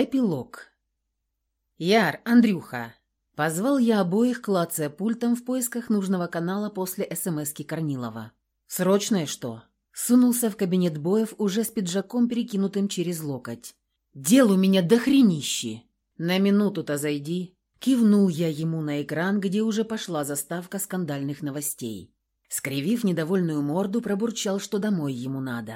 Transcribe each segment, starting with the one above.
Эпилог. «Яр, Андрюха!» Позвал я обоих, клацая пультом в поисках нужного канала после СМСки Корнилова. «Срочное что?» Сунулся в кабинет боев уже с пиджаком, перекинутым через локоть. «Дел у меня дохренищи!» «На минуту-то зайди!» Кивнул я ему на экран, где уже пошла заставка скандальных новостей. Скривив недовольную морду, пробурчал, что домой ему надо.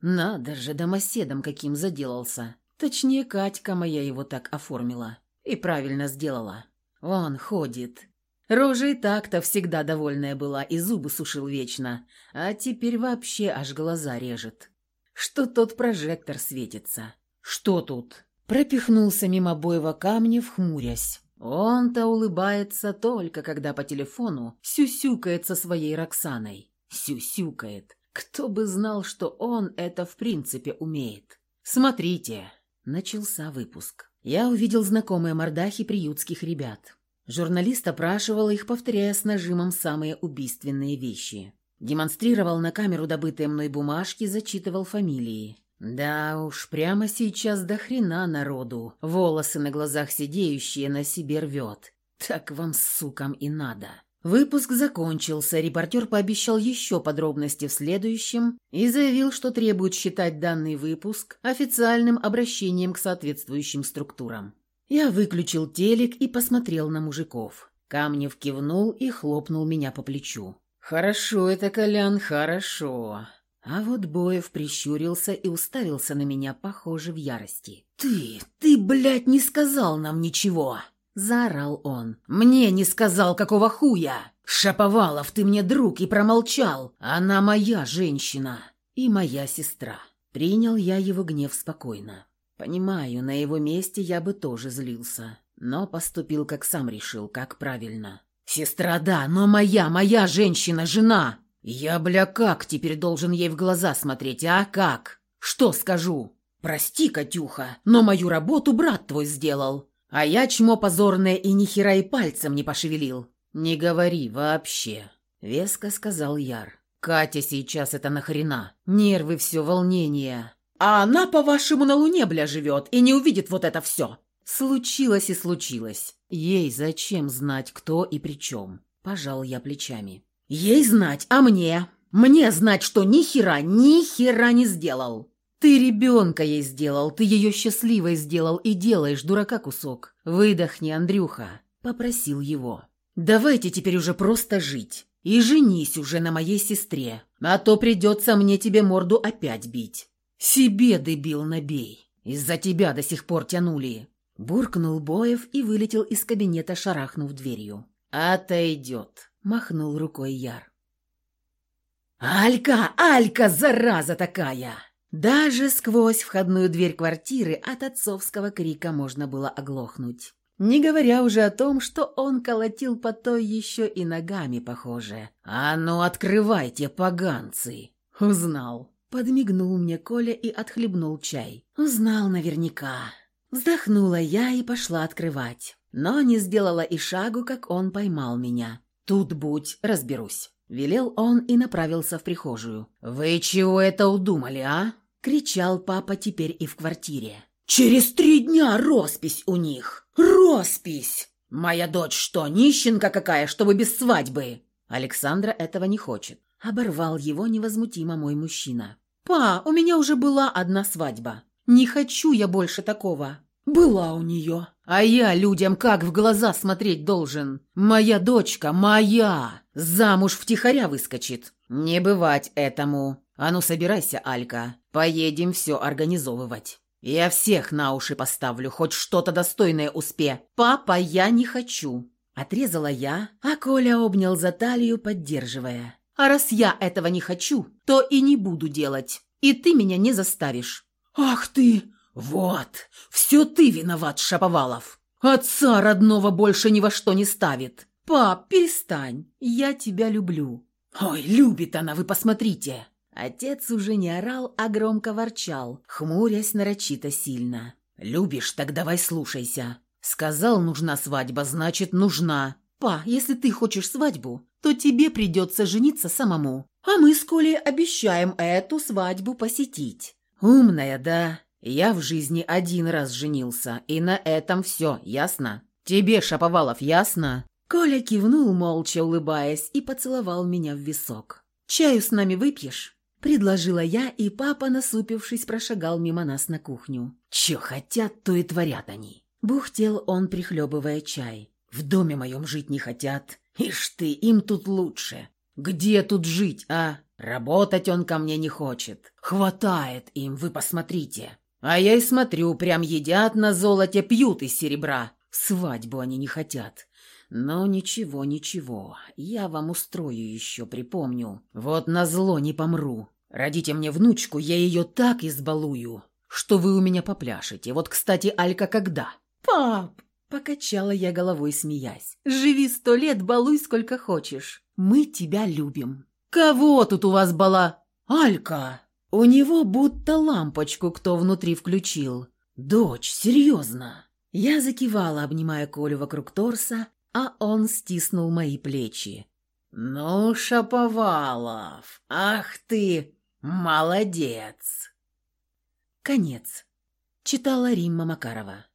«Надо же, домоседом каким заделался!» Точнее, Катька моя его так оформила. И правильно сделала. Он ходит. Рожа и так-то всегда довольная была и зубы сушил вечно, а теперь вообще аж глаза режет. Что тот прожектор светится? Что тут? Пропихнулся мимо боева камня, вхмурясь. Он-то улыбается только, когда по телефону сюсюкает со своей Роксаной. Сюсюкает. Кто бы знал, что он это в принципе умеет. Смотрите, Начался выпуск. Я увидел знакомые мордахи приютских ребят. Журналист опрашивал их, повторяя с нажимом самые убийственные вещи. Демонстрировал на камеру добытые мной бумажки, зачитывал фамилии. Да уж, прямо сейчас до хрена народу. Волосы на глазах сидеющие на себе рвет. Так вам, сукам, и надо. Выпуск закончился, репортер пообещал еще подробности в следующем и заявил, что требует считать данный выпуск официальным обращением к соответствующим структурам. Я выключил телек и посмотрел на мужиков. Камнев кивнул и хлопнул меня по плечу. «Хорошо это, Колян, хорошо». А вот Боев прищурился и уставился на меня, похоже, в ярости. «Ты, ты, блядь, не сказал нам ничего!» Заорал он. «Мне не сказал, какого хуя! Шаповалов, ты мне друг и промолчал! Она моя женщина и моя сестра!» Принял я его гнев спокойно. Понимаю, на его месте я бы тоже злился, но поступил, как сам решил, как правильно. «Сестра, да, но моя, моя женщина, жена! Я, бля, как теперь должен ей в глаза смотреть, а как? Что скажу? Прости, Катюха, но мою работу брат твой сделал. А я чмо позорное и ни хера и пальцем не пошевелил. Не говори вообще, веско сказал Яр. Катя сейчас это нахрена? Нервы все, волнение. А она, по-вашему, на луне, бля, живет и не увидит вот это все. Случилось и случилось. Ей зачем знать, кто и при чем? Пожал я плечами. Ей знать, а мне? Мне знать, что ни хера, ни хера не сделал. Ты ребенка ей сделал, ты ее счастливой сделал и делаешь, дурака кусок. Выдохни, Андрюха, попросил его. Давайте теперь уже просто жить. И женись уже на моей сестре, а то придется мне тебе морду опять бить. Себе, дебил, набей. Из-за тебя до сих пор тянули. Буркнул Боев и вылетел из кабинета, шарахнув дверью. «Отойдет», — махнул рукой Яр. «Алька, Алька, зараза такая!» Даже сквозь входную дверь квартиры от отцовского крика можно было оглохнуть. Не говоря уже о том, что он колотил по той еще и ногами, похоже. «А ну, открывайте, поганцы!» «Узнал». Подмигнул мне Коля и отхлебнул чай. «Узнал наверняка». Вздохнула я и пошла открывать. Но не сделала и шагу, как он поймал меня. «Тут будь, разберусь». Велел он и направился в прихожую. «Вы чего это удумали, а?» Кричал папа теперь и в квартире. «Через три дня роспись у них! Роспись! Моя дочь что, нищенка какая, чтобы без свадьбы?» Александра этого не хочет. Оборвал его невозмутимо мой мужчина. «Па, у меня уже была одна свадьба. Не хочу я больше такого». «Была у нее. А я людям как в глаза смотреть должен? Моя дочка, моя! Замуж втихаря выскочит. Не бывать этому. А ну собирайся, Алька. Поедем все организовывать. Я всех на уши поставлю, хоть что-то достойное успе. Папа, я не хочу. Отрезала я, а Коля обнял за талию, поддерживая. А раз я этого не хочу, то и не буду делать. И ты меня не заставишь. Ах ты! Вот, все ты виноват, Шаповалов. Отца родного больше ни во что не ставит. Пап, перестань, я тебя люблю. Ой, любит она, вы посмотрите. Отец уже не орал, а громко ворчал, хмурясь нарочито сильно. «Любишь, так давай слушайся. Сказал, нужна свадьба, значит, нужна. Па, если ты хочешь свадьбу, то тебе придется жениться самому. А мы с Колей обещаем эту свадьбу посетить. Умная, да? Я в жизни один раз женился, и на этом все, ясно? Тебе, Шаповалов, ясно?» Коля кивнул, молча улыбаясь, и поцеловал меня в висок. «Чаю с нами выпьешь?» Предложила я, и папа, насупившись, прошагал мимо нас на кухню. «Че хотят, то и творят они!» Бухтел он, прихлебывая чай. «В доме моем жить не хотят. Ишь ты, им тут лучше. Где тут жить, а? Работать он ко мне не хочет. Хватает им, вы посмотрите. А я и смотрю, прям едят на золоте, пьют из серебра. Свадьбу они не хотят. Но ничего, ничего, я вам устрою еще, припомню. Вот на зло не помру. Родите мне внучку, я ее так избалую, что вы у меня попляшете. Вот, кстати, Алька когда? Пап! Покачала я головой, смеясь. «Живи сто лет, балуй сколько хочешь. Мы тебя любим». «Кого тут у вас была?» «Алька!» У него будто лампочку кто внутри включил. «Дочь, серьезно?» Я закивала, обнимая Колю вокруг торса, а он стиснул мои плечи. «Ну, Шаповалов, ах ты, молодец!» Конец. Читала Римма Макарова.